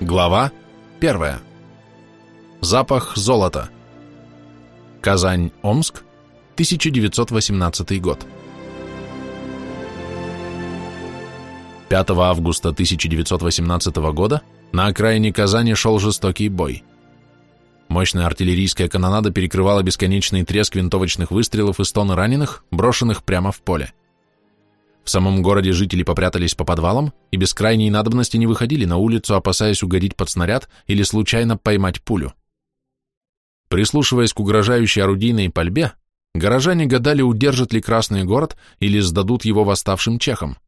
Глава 1. Запах золота. Казань-Омск, 1918 год. 5 августа 1918 года на окраине Казани шел жестокий бой. Мощная артиллерийская канонада перекрывала бесконечный треск винтовочных выстрелов и стоны раненых, брошенных прямо в поле. В самом городе жители попрятались по подвалам и без крайней надобности не выходили на улицу, опасаясь угодить под снаряд или случайно поймать пулю. Прислушиваясь к угрожающей орудийной пальбе, горожане гадали, удержат ли Красный город или сдадут его восставшим чехам.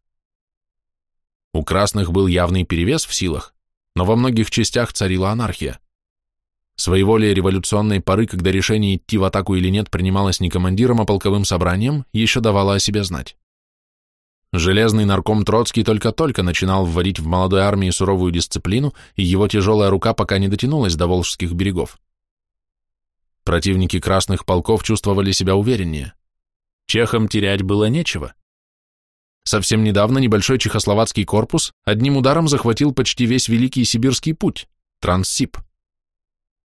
У красных был явный перевес в силах, но во многих частях царила анархия. Своеволие революционной поры, когда решение идти в атаку или нет принималось не командиром, а полковым собранием, еще давало о себе знать. Железный нарком Троцкий только-только начинал вводить в молодой армии суровую дисциплину, и его тяжелая рука пока не дотянулась до волжских берегов. Противники красных полков чувствовали себя увереннее. Чехам терять было нечего. Совсем недавно небольшой чехословацкий корпус одним ударом захватил почти весь Великий Сибирский путь, Транссиб.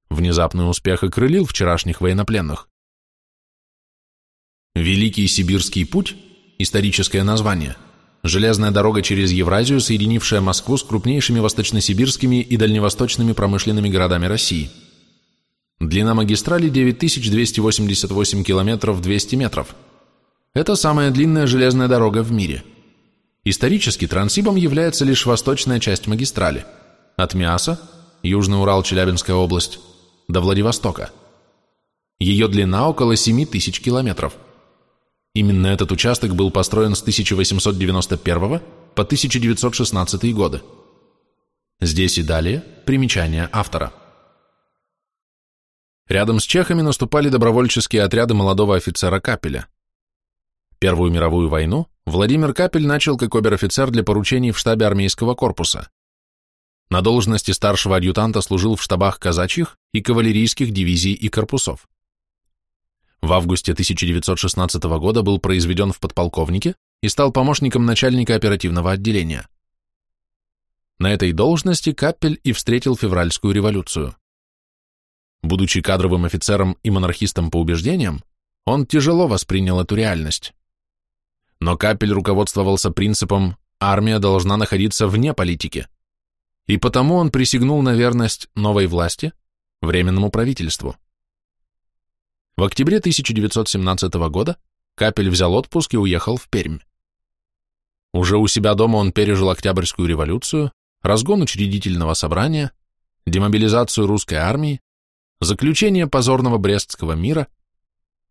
Внезапный успех окрылил вчерашних военнопленных. Великий Сибирский путь – историческое название. Железная дорога через Евразию, соединившая Москву с крупнейшими восточносибирскими и дальневосточными промышленными городами России. Длина магистрали 9288 километров 200 метров. Это самая длинная железная дорога в мире. Исторически Транссибом является лишь восточная часть магистрали. От Миаса, Южный Урал, Челябинская область, до Владивостока. Ее длина около 7 тысяч километров. Именно этот участок был построен с 1891 по 1916 годы. Здесь и далее примечание автора. Рядом с чехами наступали добровольческие отряды молодого офицера Капеля. Первую мировую войну Владимир Капель начал как обер-офицер для поручений в штабе армейского корпуса. На должности старшего адъютанта служил в штабах казачьих и кавалерийских дивизий и корпусов. В августе 1916 года был произведен в подполковнике и стал помощником начальника оперативного отделения. На этой должности Капель и встретил февральскую революцию. Будучи кадровым офицером и монархистом по убеждениям, он тяжело воспринял эту реальность. Но Капель руководствовался принципом «армия должна находиться вне политики», и потому он присягнул на верность новой власти, Временному правительству. В октябре 1917 года Капель взял отпуск и уехал в Пермь. Уже у себя дома он пережил Октябрьскую революцию, разгон учредительного собрания, демобилизацию русской армии, заключение позорного Брестского мира,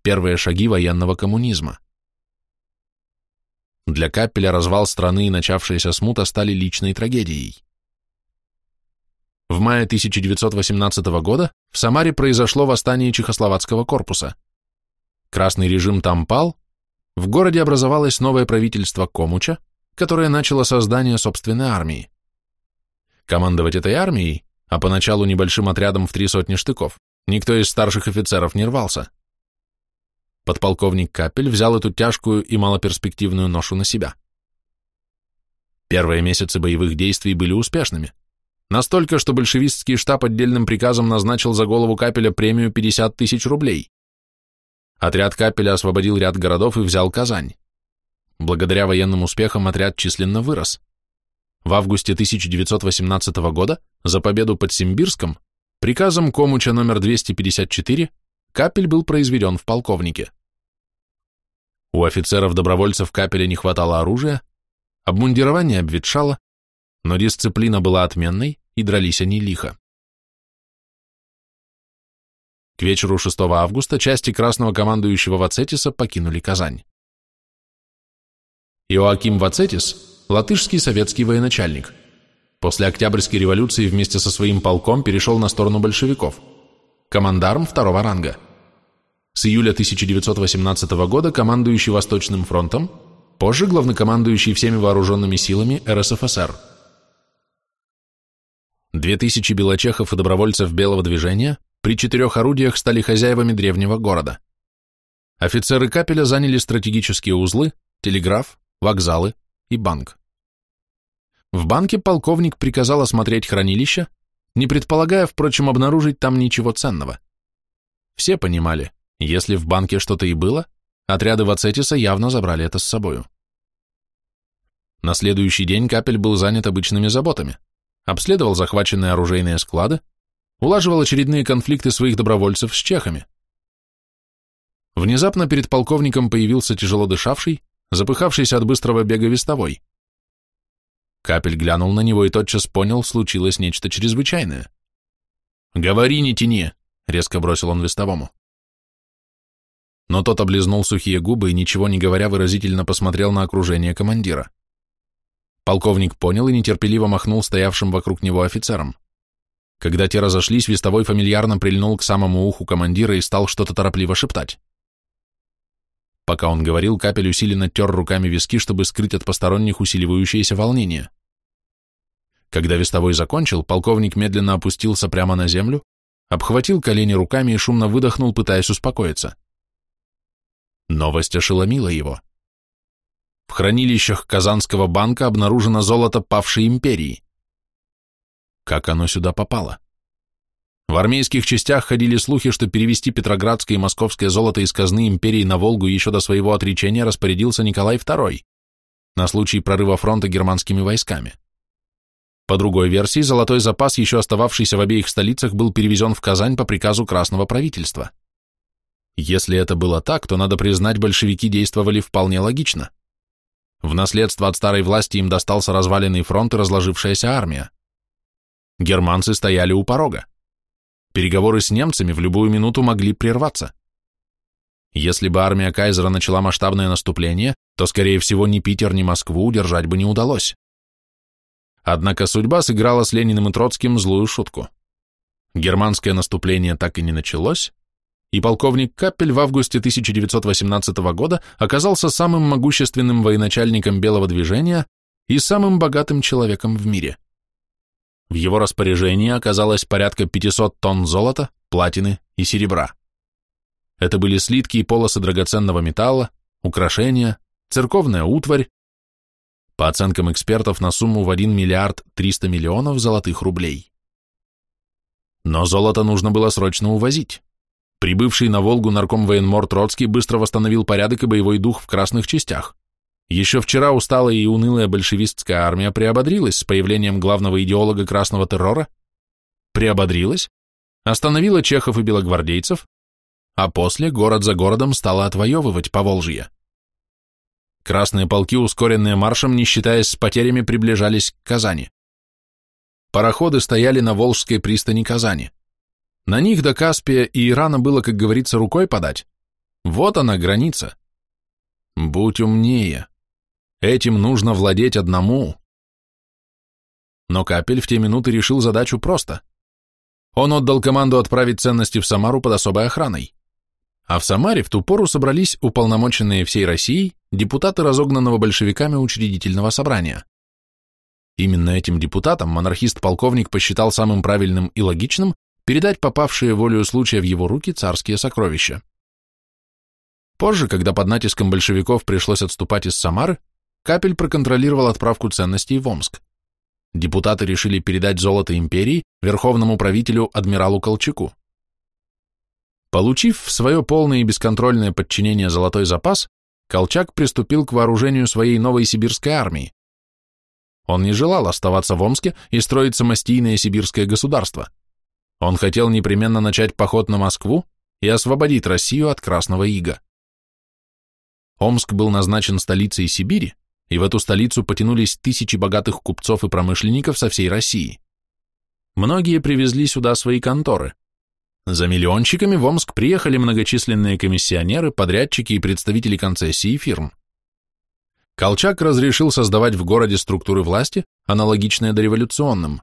первые шаги военного коммунизма. Для Капеля развал страны и начавшаяся смута стали личной трагедией. В мае 1918 года в Самаре произошло восстание Чехословацкого корпуса. Красный режим там пал, в городе образовалось новое правительство Комуча, которое начало создание собственной армии. Командовать этой армией, а поначалу небольшим отрядом в три сотни штыков, никто из старших офицеров не рвался. Подполковник Капель взял эту тяжкую и малоперспективную ношу на себя. Первые месяцы боевых действий были успешными. Настолько, что большевистский штаб отдельным приказом назначил за голову Капеля премию 50 тысяч рублей. Отряд Капеля освободил ряд городов и взял Казань. Благодаря военным успехам отряд численно вырос. В августе 1918 года за победу под Симбирском приказом Комуча номер 254 Капель был произведен в полковнике. У офицеров-добровольцев Капеля не хватало оружия, обмундирование обветшало, но дисциплина была отменной, и дрались они лихо. К вечеру 6 августа части красного командующего Вацетиса покинули Казань. Иоаким Вацетис – латышский советский военачальник. После Октябрьской революции вместе со своим полком перешел на сторону большевиков. Командарм второго ранга. С июля 1918 года командующий Восточным фронтом, позже главнокомандующий всеми вооруженными силами РСФСР – Две тысячи белочехов и добровольцев белого движения при четырех орудиях стали хозяевами древнего города. Офицеры Капеля заняли стратегические узлы, телеграф, вокзалы и банк. В банке полковник приказал осмотреть хранилища, не предполагая, впрочем, обнаружить там ничего ценного. Все понимали, если в банке что-то и было, отряды Вацетиса явно забрали это с собою. На следующий день Капель был занят обычными заботами, обследовал захваченные оружейные склады, улаживал очередные конфликты своих добровольцев с чехами. Внезапно перед полковником появился тяжело дышавший, запыхавшийся от быстрого бега вестовой. Капель глянул на него и тотчас понял, случилось нечто чрезвычайное. «Говори, не тяни!» — резко бросил он вестовому. Но тот облизнул сухие губы и, ничего не говоря, выразительно посмотрел на окружение командира. Полковник понял и нетерпеливо махнул стоявшим вокруг него офицерам. Когда те разошлись, вестовой фамильярно прильнул к самому уху командира и стал что-то торопливо шептать. Пока он говорил, капель усиленно тер руками виски, чтобы скрыть от посторонних усиливающееся волнение. Когда вестовой закончил, полковник медленно опустился прямо на землю, обхватил колени руками и шумно выдохнул, пытаясь успокоиться. Новость ошеломила его. В хранилищах Казанского банка обнаружено золото павшей империи. Как оно сюда попало? В армейских частях ходили слухи, что перевести петроградское и московское золото из казны империи на Волгу еще до своего отречения распорядился Николай II на случай прорыва фронта германскими войсками. По другой версии, золотой запас, еще остававшийся в обеих столицах, был перевезен в Казань по приказу Красного правительства. Если это было так, то, надо признать, большевики действовали вполне логично. В наследство от старой власти им достался разваленный фронт и разложившаяся армия. Германцы стояли у порога. Переговоры с немцами в любую минуту могли прерваться. Если бы армия Кайзера начала масштабное наступление, то, скорее всего, ни Питер, ни Москву удержать бы не удалось. Однако судьба сыграла с Лениным и Троцким злую шутку. Германское наступление так и не началось, и полковник Каппель в августе 1918 года оказался самым могущественным военачальником Белого движения и самым богатым человеком в мире. В его распоряжении оказалось порядка 500 тонн золота, платины и серебра. Это были слитки и полосы драгоценного металла, украшения, церковная утварь, по оценкам экспертов на сумму в 1 миллиард 300 миллионов золотых рублей. Но золото нужно было срочно увозить. Прибывший на Волгу нарком военмор Троцкий быстро восстановил порядок и боевой дух в красных частях. Еще вчера усталая и унылая большевистская армия приободрилась с появлением главного идеолога красного террора, приободрилась, остановила чехов и белогвардейцев, а после город за городом стала отвоевывать Поволжье. Красные полки, ускоренные маршем, не считаясь с потерями, приближались к Казани. Пароходы стояли на Волжской пристани Казани. На них до Каспия и Ирана было, как говорится, рукой подать. Вот она, граница. Будь умнее. Этим нужно владеть одному. Но Капель в те минуты решил задачу просто. Он отдал команду отправить ценности в Самару под особой охраной. А в Самаре в ту пору собрались уполномоченные всей Россией депутаты разогнанного большевиками учредительного собрания. Именно этим депутатам монархист-полковник посчитал самым правильным и логичным передать попавшие волею случая в его руки царские сокровища. Позже, когда под натиском большевиков пришлось отступать из Самары, Капель проконтролировал отправку ценностей в Омск. Депутаты решили передать золото империи верховному правителю адмиралу Колчаку. Получив в свое полное и бесконтрольное подчинение золотой запас, Колчак приступил к вооружению своей новой сибирской армии. Он не желал оставаться в Омске и строить самостийное сибирское государство. Он хотел непременно начать поход на Москву и освободить Россию от Красного Ига. Омск был назначен столицей Сибири, и в эту столицу потянулись тысячи богатых купцов и промышленников со всей России. Многие привезли сюда свои конторы. За миллионщиками в Омск приехали многочисленные комиссионеры, подрядчики и представители концессий фирм. Колчак разрешил создавать в городе структуры власти, аналогичные дореволюционным.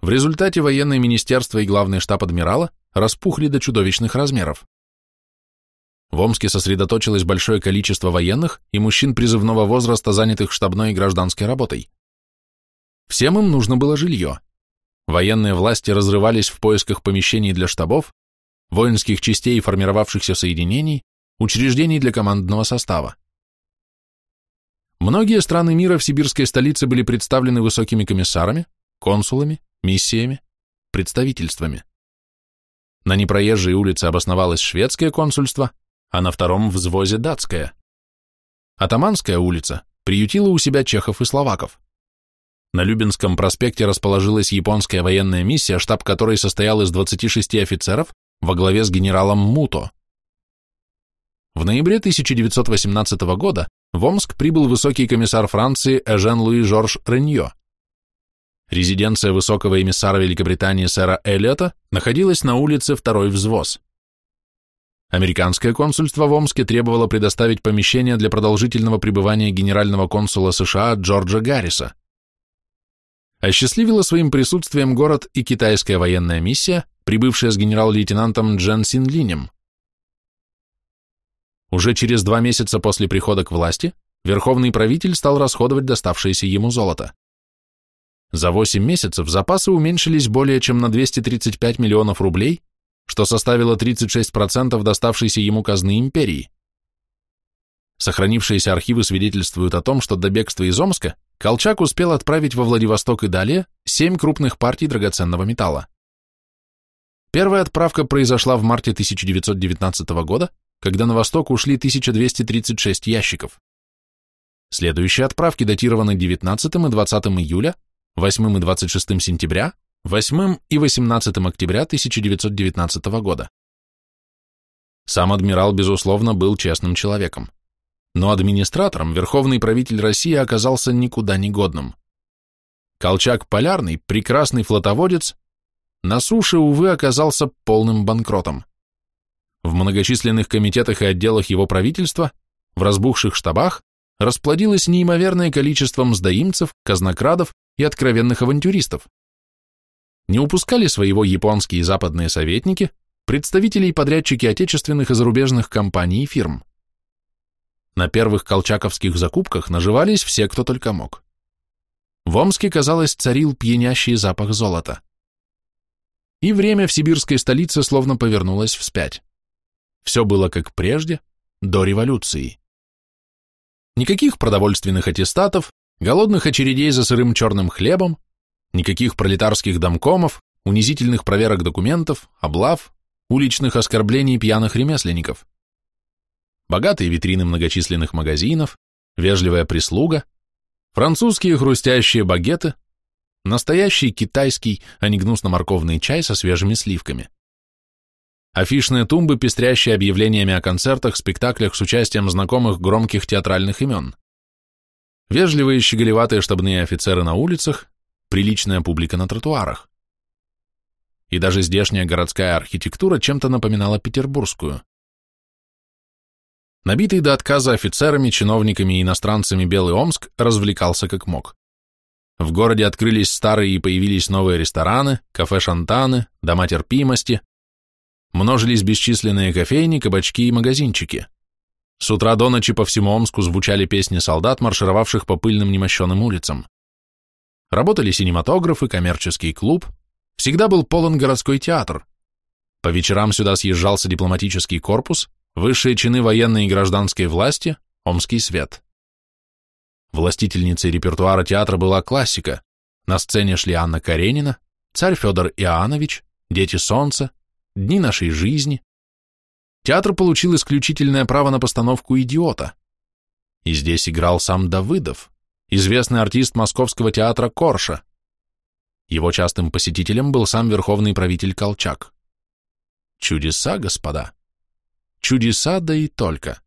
В результате военное министерство и главный штаб адмирала распухли до чудовищных размеров. В Омске сосредоточилось большое количество военных и мужчин призывного возраста, занятых штабной и гражданской работой. Всем им нужно было жилье. Военные власти разрывались в поисках помещений для штабов, воинских частей и формировавшихся соединений, учреждений для командного состава. Многие страны мира в сибирской столице были представлены высокими комиссарами, консулами, миссиями, представительствами. На непроезжей улице обосновалось шведское консульство, а на втором взвозе датское. Атаманская улица приютила у себя чехов и словаков. На Любинском проспекте расположилась японская военная миссия, штаб которой состоял из 26 офицеров во главе с генералом Муто. В ноябре 1918 года в Омск прибыл высокий комиссар Франции Эжен Луи Жорж Реньо. Резиденция высокого эмиссара Великобритании сэра Эллиота находилась на улице Второй взвоз. Американское консульство в Омске требовало предоставить помещение для продолжительного пребывания генерального консула США Джорджа Гарриса. Осчастливила своим присутствием город и китайская военная миссия, прибывшая с генерал-лейтенантом Джен Синлинем. Уже через два месяца после прихода к власти верховный правитель стал расходовать доставшееся ему золото. За 8 месяцев запасы уменьшились более чем на 235 миллионов рублей, что составило 36% доставшейся ему казны империи. Сохранившиеся архивы свидетельствуют о том, что до бегства из Омска Колчак успел отправить во Владивосток и далее 7 крупных партий драгоценного металла. Первая отправка произошла в марте 1919 года, когда на восток ушли 1236 ящиков. Следующие отправки датированы 19 и 20 июля 8 и 26 сентября, 8 и 18 октября 1919 года. Сам адмирал, безусловно, был честным человеком. Но администратором верховный правитель России оказался никуда не годным. Колчак Полярный, прекрасный флотоводец, на суше, увы, оказался полным банкротом. В многочисленных комитетах и отделах его правительства, в разбухших штабах, расплодилось неимоверное количество мздоимцев, казнокрадов и откровенных авантюристов. Не упускали своего японские и западные советники, представители и подрядчики отечественных и зарубежных компаний и фирм. На первых колчаковских закупках наживались все, кто только мог. В Омске, казалось, царил пьянящий запах золота. И время в сибирской столице словно повернулось вспять. Все было как прежде, до революции. Никаких продовольственных аттестатов, голодных очередей за сырым черным хлебом, никаких пролетарских домкомов, унизительных проверок документов, облав, уличных оскорблений пьяных ремесленников. Богатые витрины многочисленных магазинов, вежливая прислуга, французские хрустящие багеты, настоящий китайский, а не гнусно-морковный чай со свежими сливками. Афишные тумбы, пестрящие объявлениями о концертах, спектаклях с участием знакомых громких театральных имен. Вежливые щеголеватые штабные офицеры на улицах, приличная публика на тротуарах. И даже здешняя городская архитектура чем-то напоминала петербургскую. Набитый до отказа офицерами, чиновниками и иностранцами Белый Омск развлекался как мог. В городе открылись старые и появились новые рестораны, кафе-шантаны, дома терпимости, Множились бесчисленные кофейни, кабачки и магазинчики. С утра до ночи по всему Омску звучали песни солдат, маршировавших по пыльным немощенным улицам. Работали синематографы, коммерческий клуб, всегда был полон городской театр. По вечерам сюда съезжался дипломатический корпус, высшие чины военной и гражданской власти, Омский свет. Властительницей репертуара театра была классика. На сцене шли Анна Каренина, царь Федор Иоаннович, Дети Солнца, дни нашей жизни. Театр получил исключительное право на постановку «Идиота». И здесь играл сам Давыдов, известный артист Московского театра Корша. Его частым посетителем был сам верховный правитель Колчак. Чудеса, господа. Чудеса, да и только.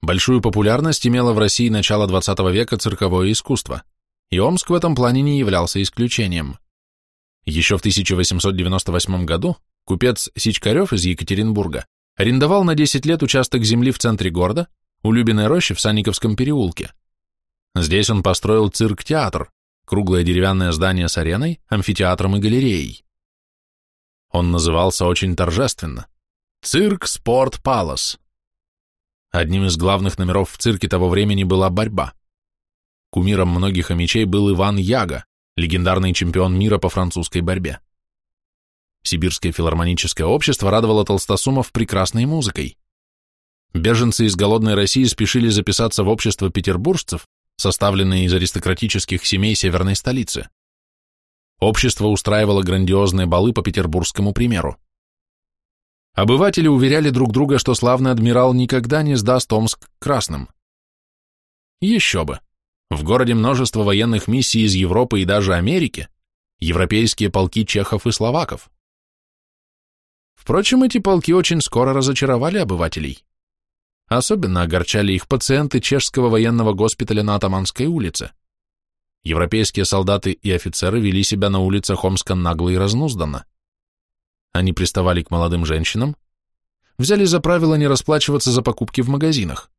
Большую популярность имело в России начало XX века цирковое искусство, и Омск в этом плане не являлся исключением. Еще в 1898 году купец Сичкарев из Екатеринбурга арендовал на 10 лет участок земли в центре города, у Любиной рощи в Санниковском переулке. Здесь он построил цирк-театр, круглое деревянное здание с ареной, амфитеатром и галереей. Он назывался очень торжественно «Цирк Спорт Палас». Одним из главных номеров в цирке того времени была борьба. Кумиром многих омичей был Иван Яга, легендарный чемпион мира по французской борьбе. Сибирское филармоническое общество радовало толстосумов прекрасной музыкой. Беженцы из голодной России спешили записаться в общество петербуржцев, составленное из аристократических семей северной столицы. Общество устраивало грандиозные балы по петербургскому примеру. Обыватели уверяли друг друга, что славный адмирал никогда не сдаст Омск красным. Еще бы. В городе множество военных миссий из Европы и даже Америки, европейские полки чехов и словаков. Впрочем, эти полки очень скоро разочаровали обывателей. Особенно огорчали их пациенты чешского военного госпиталя на Атаманской улице. Европейские солдаты и офицеры вели себя на улицах Омска нагло и разнузданно. Они приставали к молодым женщинам, взяли за правило не расплачиваться за покупки в магазинах.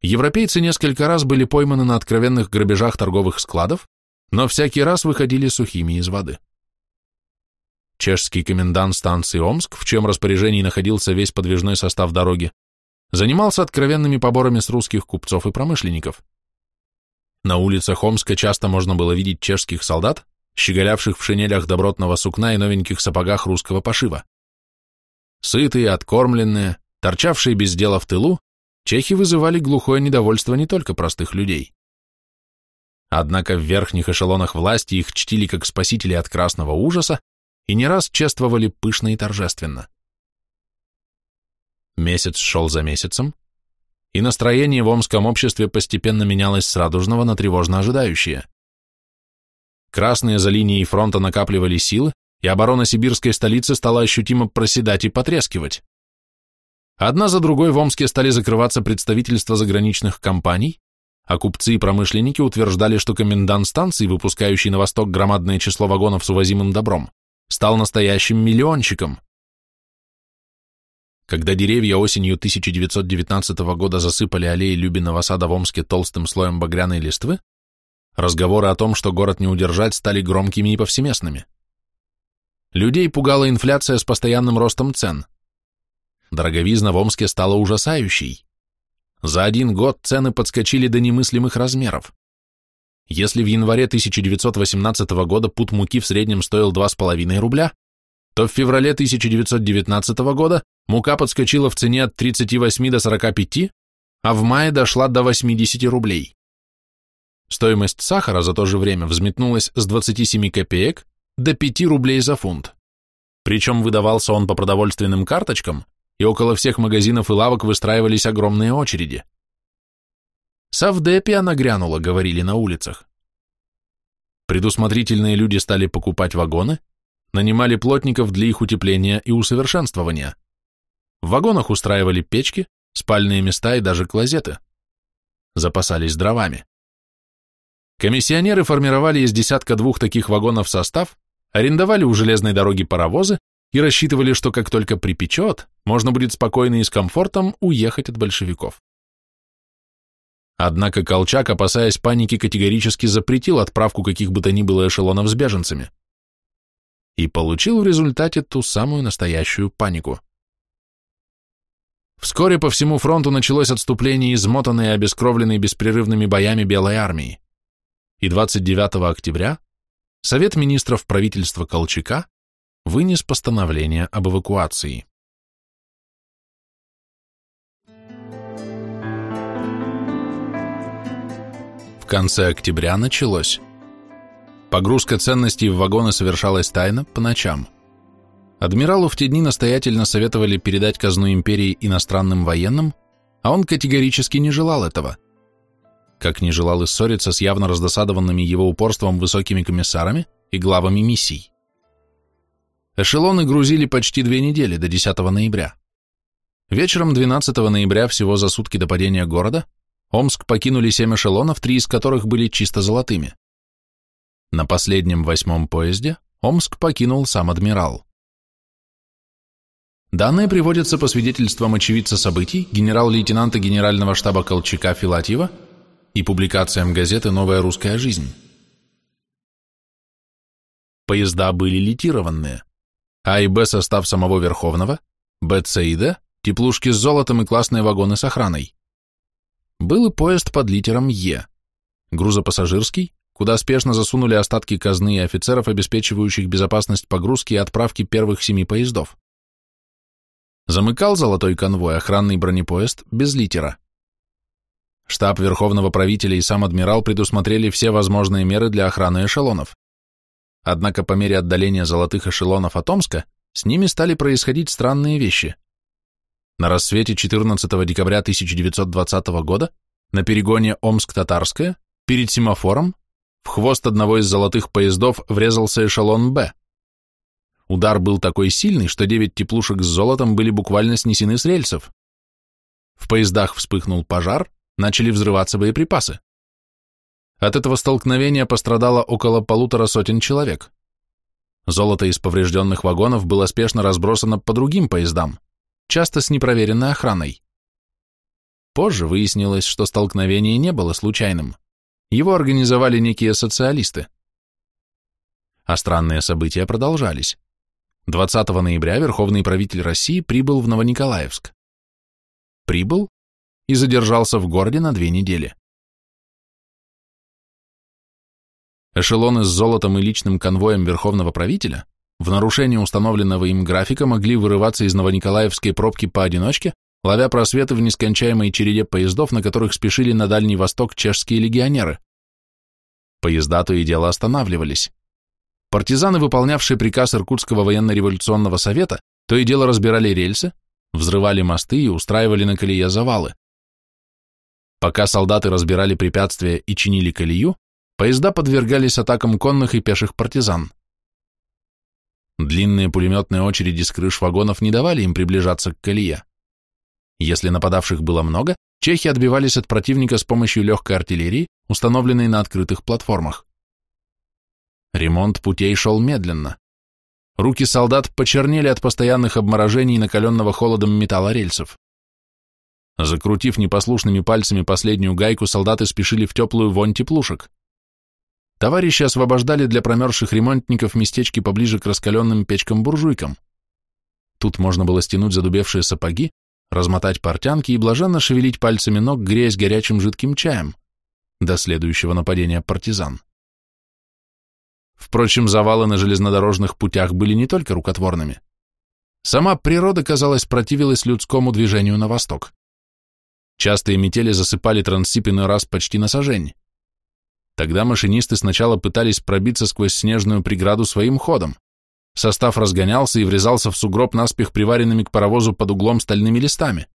Европейцы несколько раз были пойманы на откровенных грабежах торговых складов, но всякий раз выходили сухими из воды. Чешский комендант станции Омск, в чем распоряжении находился весь подвижной состав дороги, занимался откровенными поборами с русских купцов и промышленников. На улицах Омска часто можно было видеть чешских солдат, щеголявших в шинелях добротного сукна и новеньких сапогах русского пошива. Сытые, откормленные, торчавшие без дела в тылу, чехи вызывали глухое недовольство не только простых людей. Однако в верхних эшелонах власти их чтили как спасители от красного ужаса и не раз чествовали пышно и торжественно. Месяц шел за месяцем, и настроение в омском обществе постепенно менялось с радужного на тревожно ожидающее. Красные за линией фронта накапливали силы, и оборона сибирской столицы стала ощутимо проседать и потрескивать. Одна за другой в Омске стали закрываться представительства заграничных компаний, а купцы и промышленники утверждали, что комендант станции, выпускающий на восток громадное число вагонов с увозимым добром, стал настоящим миллиончиком. Когда деревья осенью 1919 года засыпали аллеи Любиного сада в Омске толстым слоем багряной листвы, разговоры о том, что город не удержать, стали громкими и повсеместными. Людей пугала инфляция с постоянным ростом цен. Дороговизна в Омске стала ужасающей. За один год цены подскочили до немыслимых размеров. Если в январе 1918 года пуд муки в среднем стоил 2,5 рубля, то в феврале 1919 года мука подскочила в цене от 38 до 45, а в мае дошла до 80 рублей. Стоимость сахара за то же время взметнулась с 27 копеек до 5 рублей за фунт. Причем выдавался он по продовольственным карточкам, и около всех магазинов и лавок выстраивались огромные очереди. «Савдепи она грянула», — говорили на улицах. Предусмотрительные люди стали покупать вагоны, нанимали плотников для их утепления и усовершенствования. В вагонах устраивали печки, спальные места и даже клозеты. Запасались дровами. Комиссионеры формировали из десятка двух таких вагонов состав, арендовали у железной дороги паровозы и рассчитывали, что как только припечет, можно будет спокойно и с комфортом уехать от большевиков. Однако Колчак, опасаясь паники, категорически запретил отправку каких бы то ни было эшелонов с беженцами. И получил в результате ту самую настоящую панику. Вскоре по всему фронту началось отступление, измотанное и обескровленное беспрерывными боями Белой армии. И 29 октября Совет министров правительства Колчака вынес постановление об эвакуации. Конце октября началось. Погрузка ценностей в вагоны совершалась тайно, по ночам. Адмиралу в те дни настоятельно советовали передать казну империи иностранным военным, а он категорически не желал этого. Как не желал и ссориться с явно раздосадованными его упорством высокими комиссарами и главами миссий. Эшелоны грузили почти две недели, до 10 ноября. Вечером 12 ноября, всего за сутки до падения города, Омск покинули семь эшелонов, три из которых были чисто золотыми. На последнем восьмом поезде Омск покинул сам адмирал. Данные приводятся по свидетельствам очевидца событий генерал-лейтенанта генерального штаба Колчака Филатьева и публикациям газеты «Новая русская жизнь». Поезда были литированные. А и Б состав самого Верховного, Б, С и Д – теплушки с золотом и классные вагоны с охраной. Был и поезд под литером Е, грузопассажирский, куда спешно засунули остатки казны и офицеров, обеспечивающих безопасность погрузки и отправки первых семи поездов. Замыкал золотой конвой охранный бронепоезд без литера. Штаб Верховного правителя и сам адмирал предусмотрели все возможные меры для охраны эшелонов. однако по мере отдаления золотых эшелонов от Омска с ними стали происходить странные вещи. На рассвете 14 декабря 1920 года на перегоне Омск-Татарская перед семафором в хвост одного из золотых поездов врезался эшелон «Б». Удар был такой сильный, что девять теплушек с золотом были буквально снесены с рельсов. В поездах вспыхнул пожар, начали взрываться боеприпасы. От этого столкновения пострадало около полутора сотен человек. Золото из поврежденных вагонов было спешно разбросано по другим поездам, часто с непроверенной охраной. Позже выяснилось, что столкновение не было случайным. Его организовали некие социалисты. А странные события продолжались. 20 ноября верховный правитель России прибыл в Новониколаевск. Прибыл и задержался в городе на две недели. Эшелоны с золотом и личным конвоем верховного правителя в нарушение установленного им графика могли вырываться из Новониколаевской пробки поодиночке, ловя просветы в нескончаемой череде поездов, на которых спешили на Дальний Восток чешские легионеры. Поезда то и дело останавливались. Партизаны, выполнявшие приказ Иркутского военно-революционного совета, то и дело разбирали рельсы, взрывали мосты и устраивали на колее завалы. Пока солдаты разбирали препятствия и чинили колею, поезда подвергались атакам конных и пеших партизан. Длинные пулеметные очереди с крыш вагонов не давали им приближаться к колее. Если нападавших было много, чехи отбивались от противника с помощью легкой артиллерии, установленной на открытых платформах. Ремонт путей шел медленно. Руки солдат почернели от постоянных обморожений накаленного холодом металла рельсов. Закрутив непослушными пальцами последнюю гайку, солдаты спешили в теплую вонь теплушек. Товарищи освобождали для промерзших ремонтников местечки поближе к раскаленным печкам-буржуйкам. Тут можно было стянуть задубевшие сапоги, размотать портянки и блаженно шевелить пальцами ног, греясь горячим жидким чаем до следующего нападения партизан. Впрочем, завалы на железнодорожных путях были не только рукотворными. Сама природа, казалось, противилась людскому движению на восток. Частые метели засыпали Транссиб иной раз почти на сажень. Тогда машинисты сначала пытались пробиться сквозь снежную преграду своим ходом. Состав разгонялся и врезался в сугроб наспех приваренными к паровозу под углом стальными листами.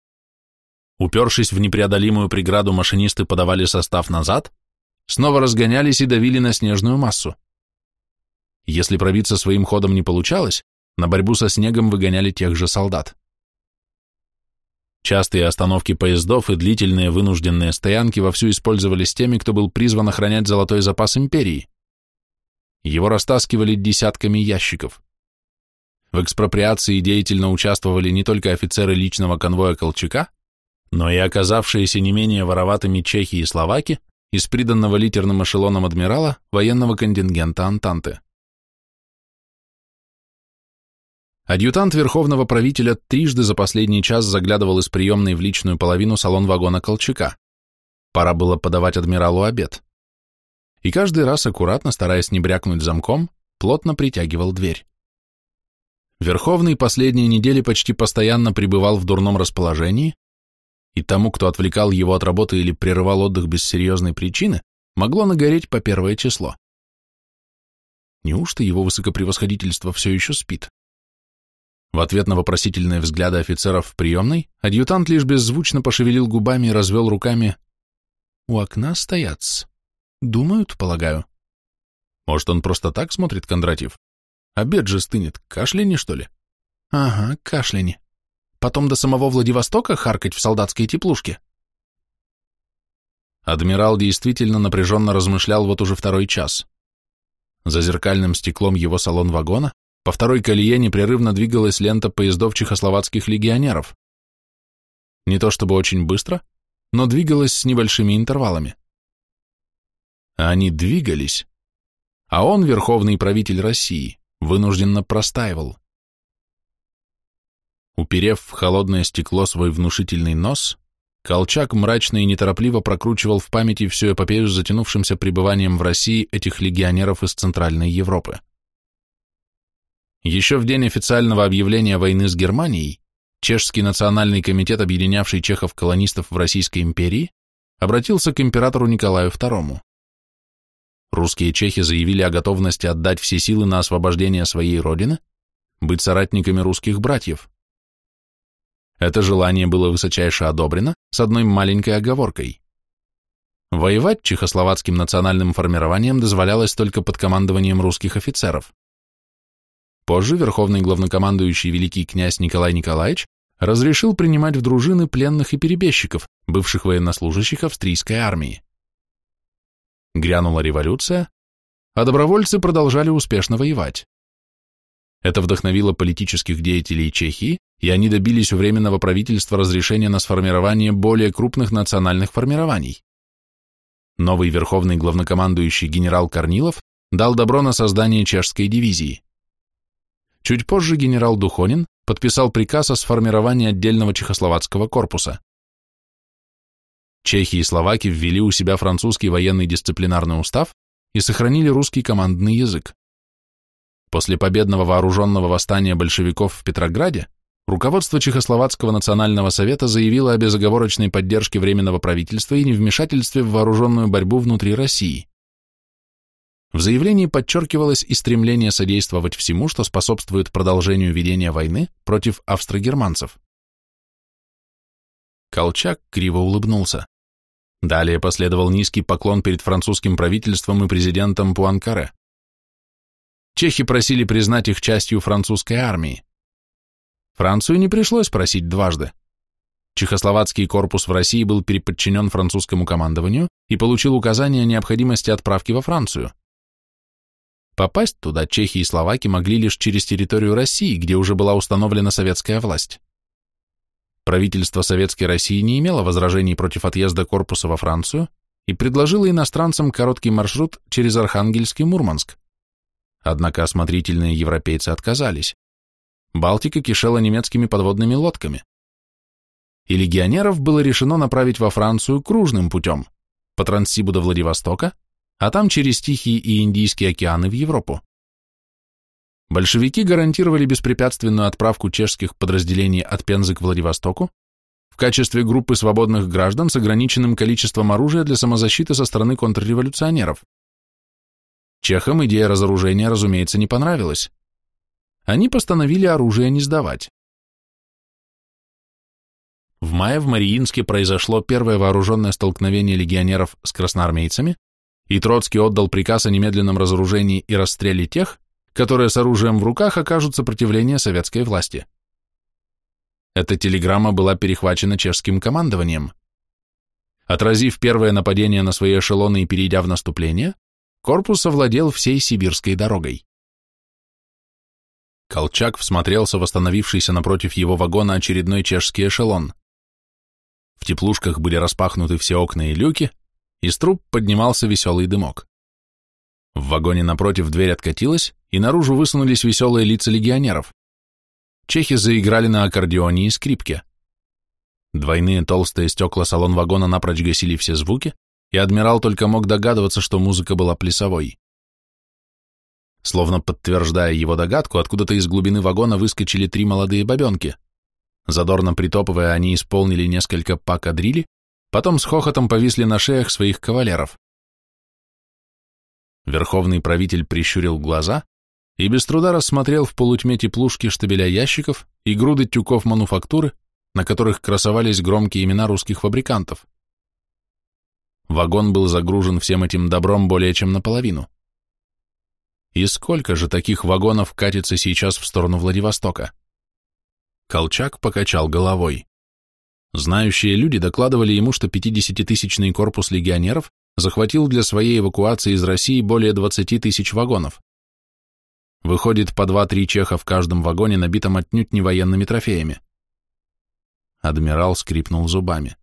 Упершись в непреодолимую преграду, машинисты подавали состав назад, снова разгонялись и давили на снежную массу. Если пробиться своим ходом не получалось, на борьбу со снегом выгоняли тех же солдат. Частые остановки поездов и длительные вынужденные стоянки вовсю использовались теми, кто был призван охранять золотой запас империи. Его растаскивали десятками ящиков. В экспроприации деятельно участвовали не только офицеры личного конвоя Колчака, но и оказавшиеся не менее вороватыми чехи и словаки из приданного литерным эшелоном адмирала военного контингента Антанты. Адъютант верховного правителя трижды за последний час заглядывал из приемной в личную половину салон вагона Колчака. Пора было подавать адмиралу обед. И каждый раз, аккуратно, стараясь не брякнуть замком, плотно притягивал дверь. Верховный последние недели почти постоянно пребывал в дурном расположении, и тому, кто отвлекал его от работы или прерывал отдых без серьезной причины, могло нагореть по первое число. Неужто его высокопревосходительство все еще спит? В ответ на вопросительные взгляды офицеров в приемной, адъютант лишь беззвучно пошевелил губами и развел руками. «У окна стоят. Думают, полагаю». «Может, он просто так смотрит, Кондратьев? Обед же стынет. Кашляни, что ли?» «Ага, кашляни. Потом до самого Владивостока харкать в солдатской теплушке?» Адмирал действительно напряженно размышлял вот уже второй час. За зеркальным стеклом его салон-вагона по второй колее непрерывно двигалась лента поездов чехословацких легионеров. Не то чтобы очень быстро, но двигалась с небольшими интервалами. Они двигались, а он, верховный правитель России, вынужденно простаивал. Уперев в холодное стекло свой внушительный нос, Колчак мрачно и неторопливо прокручивал в памяти всю эпопею с затянувшимся пребыванием в России этих легионеров из Центральной Европы. Еще в день официального объявления войны с Германией Чешский национальный комитет, объединявший чехов-колонистов в Российской империи, обратился к императору Николаю II. русские чехи заявили о готовности отдать все силы на освобождение своей родины, быть соратниками русских братьев. Это желание было высочайше одобрено с одной маленькой оговоркой. Воевать чехословацким национальным формированием дозволялось только под командованием русских офицеров. Позже верховный главнокомандующий великий князь Николай Николаевич разрешил принимать в дружины пленных и перебежчиков, бывших военнослужащих австрийской армии. Грянула революция, а добровольцы продолжали успешно воевать. Это вдохновило политических деятелей Чехии, и они добились у Временного правительства разрешения на сформирование более крупных национальных формирований. Новый верховный главнокомандующий генерал Корнилов дал добро на создание чешской дивизии. Чуть позже генерал Духонин подписал приказ о сформировании отдельного чехословацкого корпуса. Чехи и словаки ввели у себя французский военный дисциплинарный устав и сохранили русский командный язык. После победного вооруженного восстания большевиков в Петрограде руководство Чехословацкого национального совета заявило о безоговорочной поддержке Временного правительства и невмешательстве в вооруженную борьбу внутри России. В заявлении подчеркивалось и стремление содействовать всему, что способствует продолжению ведения войны против австрогерманцев. Колчак криво улыбнулся. Далее последовал низкий поклон перед французским правительством и президентом Пуанкаре. Чехи просили признать их частью французской армии. Францию не пришлось просить дважды. Чехословацкий корпус в России был переподчинен французскому командованию и получил указание о необходимости отправки во Францию. Попасть туда чехи и словаки могли лишь через территорию России, где уже была установлена советская власть. Правительство Советской России не имело возражений против отъезда корпуса во Францию и предложило иностранцам короткий маршрут через Архангельск и Мурманск. Однако осмотрительные европейцы отказались. Балтика кишела немецкими подводными лодками. И легионеров было решено направить во Францию кружным путем, по Транссибу до Владивостока, а там через Тихий и Индийский океаны в Европу. Большевики гарантировали беспрепятственную отправку чешских подразделений от Пензы к Владивостоку в качестве группы свободных граждан с ограниченным количеством оружия для самозащиты со стороны контрреволюционеров. Чехам идея разоружения, разумеется, не понравилась. Они постановили оружие не сдавать. В мае в Мариинске произошло первое вооруженное столкновение легионеров с красноармейцами, и Троцкий отдал приказ о немедленном разоружении и расстреле тех, которые с оружием в руках окажут сопротивление советской власти. Эта телеграмма была перехвачена чешским командованием. Отразив первое нападение на свои эшелоны и перейдя в наступление, корпус овладел всей сибирской дорогой. Колчак всмотрелся в остановившийся напротив его вагона очередной чешский эшелон. В теплушках были распахнуты все окна и люки, из труб поднимался веселый дымок. В вагоне напротив дверь откатилась, и наружу высунулись веселые лица легионеров. Чехи заиграли на аккордеоне и скрипке. Двойные толстые стекла салон вагона напрочь гасили все звуки, и адмирал только мог догадываться, что музыка была плясовой. Словно подтверждая его догадку, откуда-то из глубины вагона выскочили три молодые бабенки. Задорно притопывая, они исполнили несколько па кадрили, потом с хохотом повисли на шеях своих кавалеров. Верховный правитель прищурил глаза и без труда рассмотрел в полутьме теплушки штабеля ящиков и груды тюков мануфактуры, на которых красовались громкие имена русских фабрикантов. Вагон был загружен всем этим добром более чем наполовину. И сколько же таких вагонов катится сейчас в сторону Владивостока? Колчак покачал головой. Знающие люди докладывали ему, что 50-тысячный корпус легионеров захватил для своей эвакуации из России более 20 тысяч вагонов. Выходит, по 2-3 чеха в каждом вагоне, набитом отнюдь не военными трофеями. Адмирал скрипнул зубами.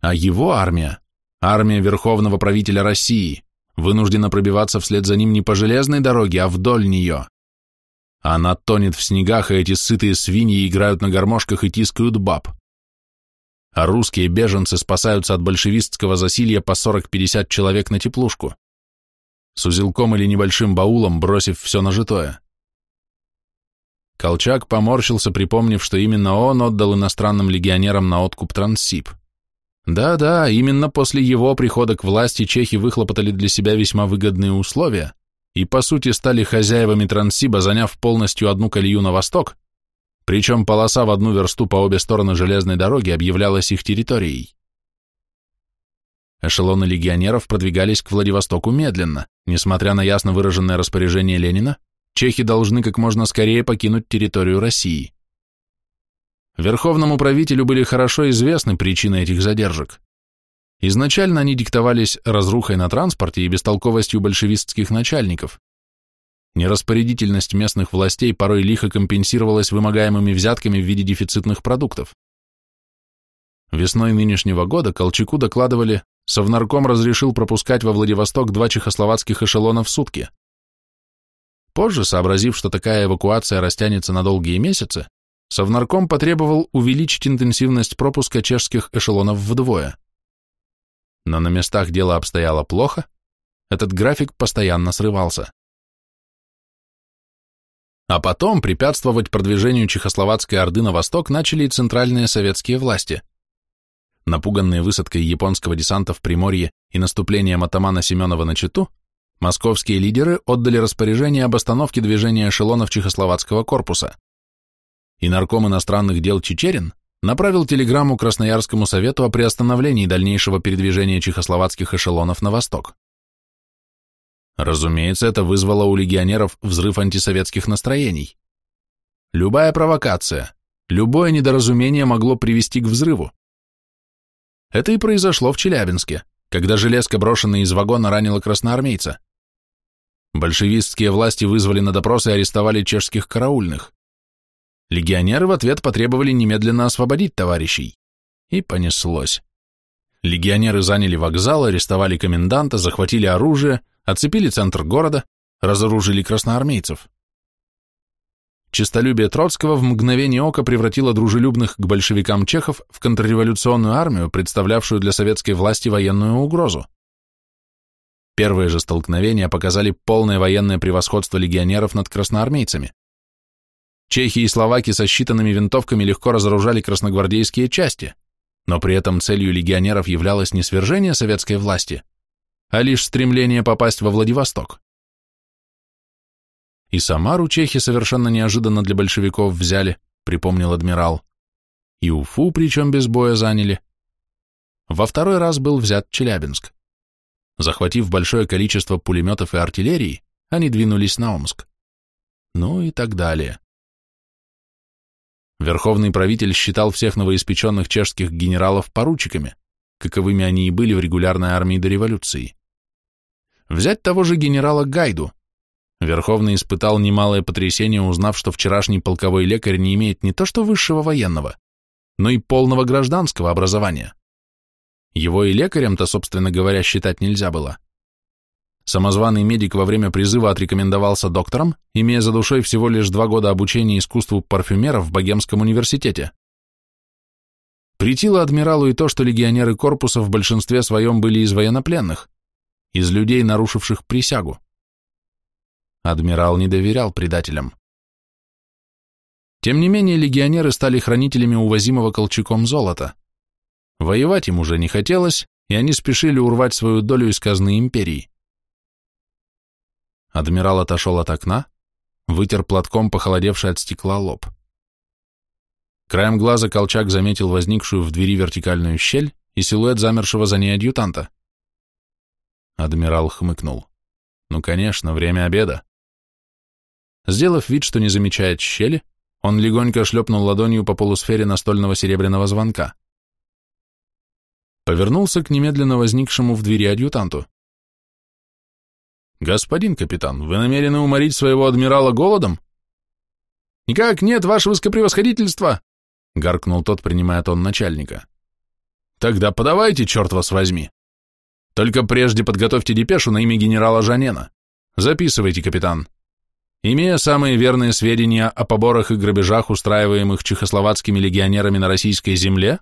А его армия, армия верховного правителя России, вынуждена пробиваться вслед за ним не по железной дороге, а вдоль нее. Она тонет в снегах, и эти сытые свиньи играют на гармошках и тискают баб а русские беженцы спасаются от большевистского засилья по 40-50 человек на теплушку, с узелком или небольшим баулом, бросив все нажитое. Колчак поморщился, припомнив, что именно он отдал иностранным легионерам на откуп Транссиб. Да-да, именно после его прихода к власти чехи выхлопотали для себя весьма выгодные условия и, по сути, стали хозяевами Транссиба, заняв полностью одну колею на восток, причем полоса в одну версту по обе стороны железной дороги объявлялась их территорией. Эшелоны легионеров продвигались к Владивостоку медленно, несмотря на ясно выраженное распоряжение Ленина, чехи должны как можно скорее покинуть территорию России. Верховному правителю были хорошо известны причины этих задержек. Изначально они диктовались разрухой на транспорте и бестолковостью большевистских начальников. Нераспорядительность местных властей порой лихо компенсировалась вымогаемыми взятками в виде дефицитных продуктов. Весной нынешнего года Колчаку докладывали, Совнарком разрешил пропускать во Владивосток два чехословацких эшелона в сутки. Позже, сообразив, что такая эвакуация растянется на долгие месяцы, Совнарком потребовал увеличить интенсивность пропуска чешских эшелонов вдвое. Но на местах дело обстояло плохо, этот график постоянно срывался. А потом препятствовать продвижению Чехословацкой Орды на восток начали и центральные советские власти. Напуганные высадкой японского десанта в Приморье и наступлением атамана Семенова на Читу, московские лидеры отдали распоряжение об остановке движения эшелонов Чехословацкого корпуса. И нарком иностранных дел Чечерин направил телеграмму Красноярскому совету о приостановлении дальнейшего передвижения чехословацких эшелонов на восток. Разумеется, это вызвало у легионеров взрыв антисоветских настроений. Любая провокация, любое недоразумение могло привести к взрыву. Это и произошло в Челябинске, когда железка, брошенная из вагона, ранила красноармейца. Большевистские власти вызвали на допрос и арестовали чешских караульных. Легионеры в ответ потребовали немедленно освободить товарищей. И понеслось. Легионеры заняли вокзал, арестовали коменданта, захватили оружие, оцепили центр города, разоружили красноармейцев. Чистолюбие Троцкого в мгновение ока превратило дружелюбных к большевикам чехов в контрреволюционную армию, представлявшую для советской власти военную угрозу. Первые же столкновения показали полное военное превосходство легионеров над красноармейцами. Чехи и словаки со считанными винтовками легко разоружали красногвардейские части, но при этом целью легионеров являлось не свержение советской власти, а лишь стремление попасть во Владивосток. И Самару чехи совершенно неожиданно для большевиков взяли, припомнил адмирал. И Уфу, причем без боя, заняли. Во второй раз был взят Челябинск. Захватив большое количество пулеметов и артиллерии, они двинулись на Омск. Ну и так далее. Верховный правитель считал всех новоиспеченных чешских генералов поручиками, каковыми они и были в регулярной армии до революции. Взять того же генерала Гайду. Верховный испытал немалое потрясение, узнав, что вчерашний полковой лекарь не имеет не то что высшего военного, но и полного гражданского образования. Его и лекарем-то, собственно говоря, считать нельзя было. Самозваный медик во время призыва отрекомендовался доктором, имея за душой всего лишь два года обучения искусству парфюмера в Богемском университете. Притило адмиралу и то, что легионеры корпуса в большинстве своем были из военнопленных, из людей, нарушивших присягу. Адмирал не доверял предателям. Тем не менее, легионеры стали хранителями увозимого Колчаком золота. Воевать им уже не хотелось, и они спешили урвать свою долю из казны империи. Адмирал отошел от окна, вытер платком похолодевший от стекла лоб. Краем глаза Колчак заметил возникшую в двери вертикальную щель и силуэт замершего за ней адъютанта. Адмирал хмыкнул. Ну, конечно, время обеда. Сделав вид, что не замечает щели, он легонько шлепнул ладонью по полусфере настольного серебряного звонка. Повернулся к немедленно возникшему в двери адъютанту. «Господин капитан, вы намерены уморить своего адмирала голодом?» «Никак нет, ваше высокопревосходительство!» — гаркнул тот, принимая тон начальника. «Тогда подавайте, черт вас возьми!» Только прежде подготовьте депешу на имя генерала Жанена. Записывайте, капитан. Имея самые верные сведения о поборах и грабежах, устраиваемых чехословацкими легионерами на российской земле,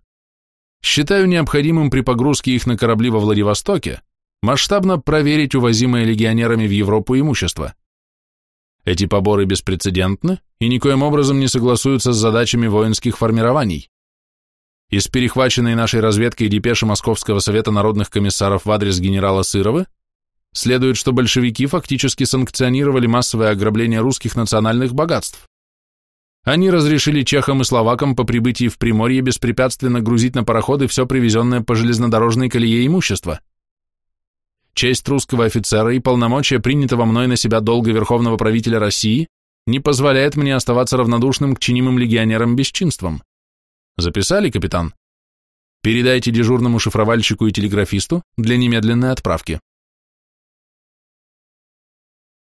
считаю необходимым при погрузке их на корабли во Владивостоке масштабно проверить увозимое легионерами в Европу имущество. Эти поборы беспрецедентны и никоим образом не согласуются с задачами воинских формирований. Из перехваченной нашей разведкой депеши Московского совета народных комиссаров в адрес генерала Сырова следует, что большевики фактически санкционировали массовое ограбление русских национальных богатств. Они разрешили чехам и словакам по прибытии в Приморье беспрепятственно грузить на пароходы все привезенное по железнодорожной колее имущество. Честь русского офицера и полномочия принятого мной на себя долга верховного правителя России не позволяет мне оставаться равнодушным к чинимым легионерам бесчинствам. Записали, капитан? Передайте дежурному шифровальщику и телеграфисту для немедленной отправки.